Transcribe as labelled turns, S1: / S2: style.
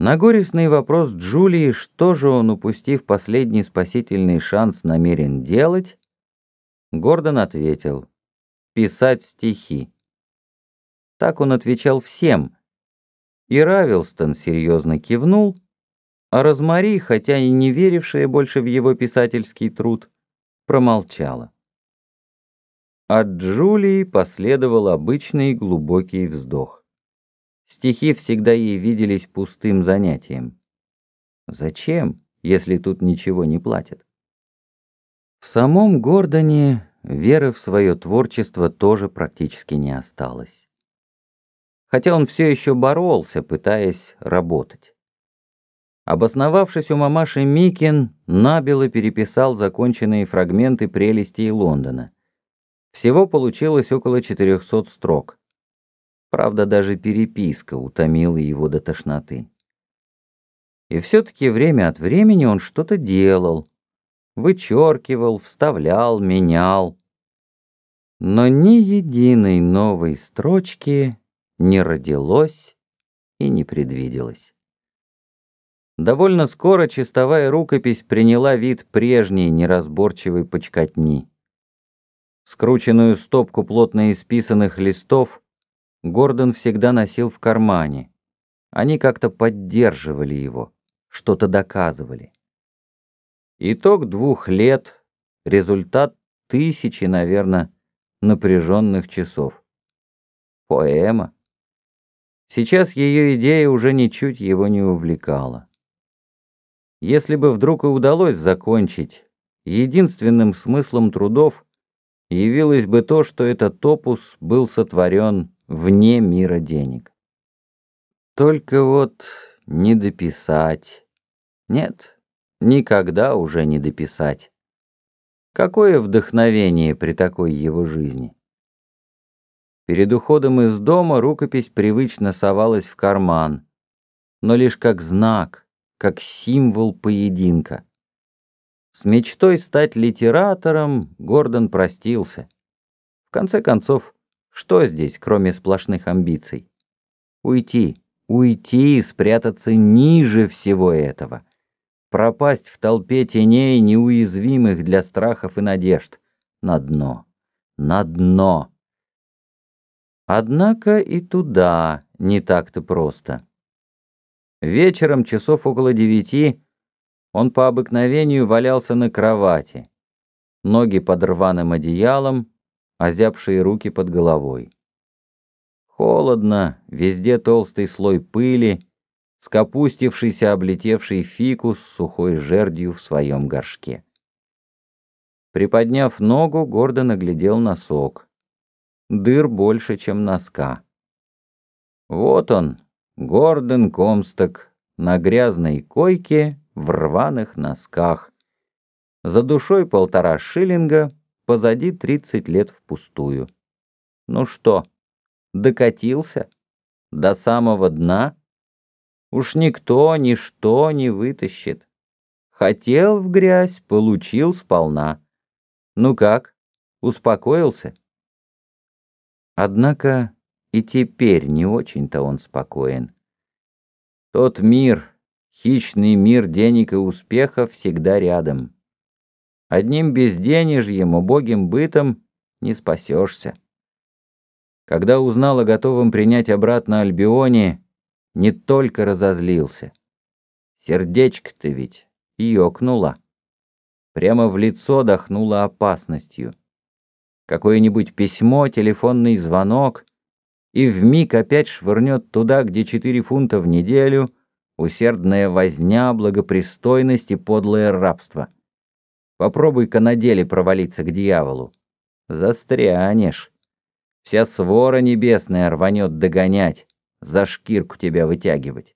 S1: На горестный вопрос Джулии, что же он, упустив последний спасительный шанс, намерен делать, Гордон ответил «писать стихи». Так он отвечал всем, и Равилстон серьезно кивнул, а Розмари, хотя и не верившая больше в его писательский труд, промолчала. От Джулии последовал обычный глубокий вздох. Стихи всегда ей виделись пустым занятием. Зачем, если тут ничего не платят? В самом Гордоне веры в свое творчество тоже практически не осталось. Хотя он все еще боролся, пытаясь работать. Обосновавшись у мамаши Микин, набело переписал законченные фрагменты прелестей Лондона. Всего получилось около 400 строк. Правда, даже переписка утомила его до тошноты. И все-таки время от времени он что-то делал. Вычеркивал, вставлял, менял. Но ни единой новой строчки не родилось и не предвиделось. Довольно скоро чистовая рукопись приняла вид прежней неразборчивой почкотни. Скрученную стопку плотно исписанных листов Гордон всегда носил в кармане. Они как-то поддерживали его, что-то доказывали. Итог двух лет, результат тысячи, наверное, напряженных часов. Поэма. Сейчас ее идея уже ничуть его не увлекала. Если бы вдруг и удалось закончить, единственным смыслом трудов явилось бы то, что этот опус был сотворен вне мира денег. Только вот не дописать. Нет, никогда уже не дописать. Какое вдохновение при такой его жизни. Перед уходом из дома рукопись привычно совалась в карман, но лишь как знак, как символ поединка. С мечтой стать литератором Гордон простился. В конце концов, что здесь, кроме сплошных амбиций? Уйти, уйти и спрятаться ниже всего этого. Пропасть в толпе теней, неуязвимых для страхов и надежд. На дно, на дно. Однако и туда не так-то просто. Вечером, часов около девяти, он по обыкновению валялся на кровати. Ноги под рваным одеялом, озябшие руки под головой. Холодно, везде толстый слой пыли, скопустившийся облетевший фикус с сухой жердью в своем горшке. Приподняв ногу, гордо наглядел носок. Дыр больше, чем носка. Вот он, Гордон Комсток, на грязной койке в рваных носках. За душой полтора шиллинга, позади 30 лет впустую. Ну что, докатился? До самого дна? Уж никто, ничто не вытащит. Хотел в грязь, получил сполна. Ну как, успокоился? Однако и теперь не очень-то он спокоен. Тот мир, хищный мир денег и успеха всегда рядом. Одним безденежьем, убогим бытом не спасешься. Когда узнал о готовом принять обратно Альбионе, не только разозлился. Сердечко-то ведь ёкнуло. Прямо в лицо дохнуло опасностью. Какое-нибудь письмо, телефонный звонок, и вмиг опять швырнет туда, где четыре фунта в неделю, усердная возня, благопристойность и подлое рабство — Попробуй-ка на деле провалиться к дьяволу. Застрянешь. Вся свора небесная рванет догонять, за шкирку тебя вытягивать.